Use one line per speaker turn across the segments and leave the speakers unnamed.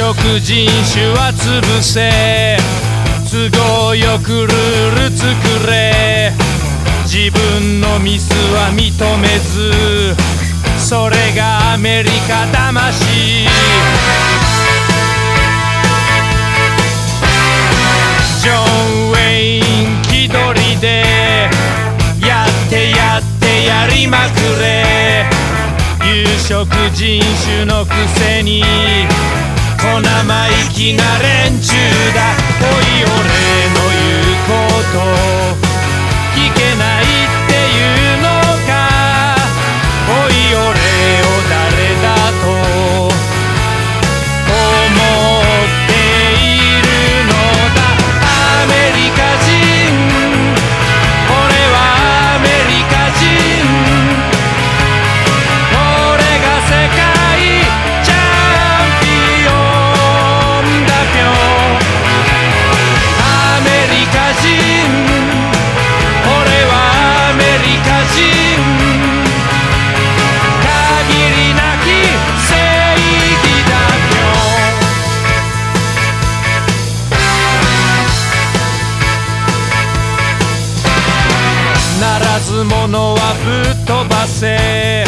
色人種は潰せ。都合よくルール作れ。自分のミスは認めず。それがアメリカ魂。ジョン・ウェイン気取りで。やってやってやりまくれ。有色人種のくせに。生意気な連中だ。おい俺の言うこと。ず者はぶっ飛ばせ。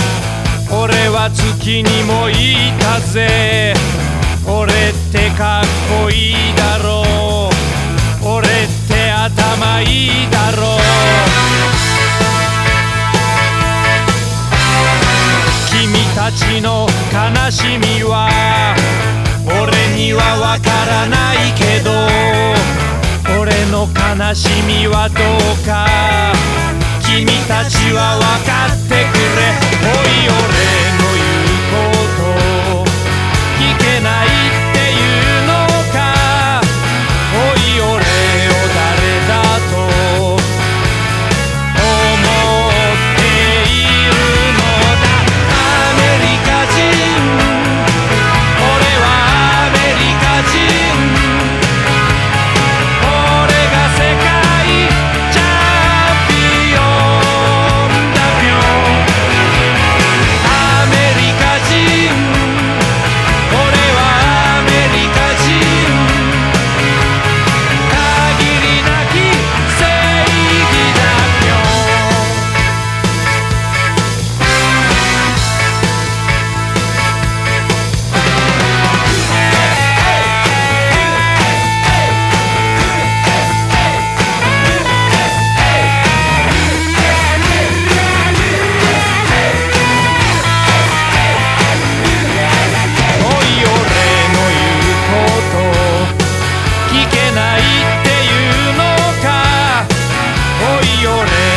俺は月にもいたぜ俺ってかっこいいだろう。俺って頭いいだろう。君たちの悲しみは俺にはわからないけど。俺の悲しみはどうか。君たちは分かってくれ。おい your name.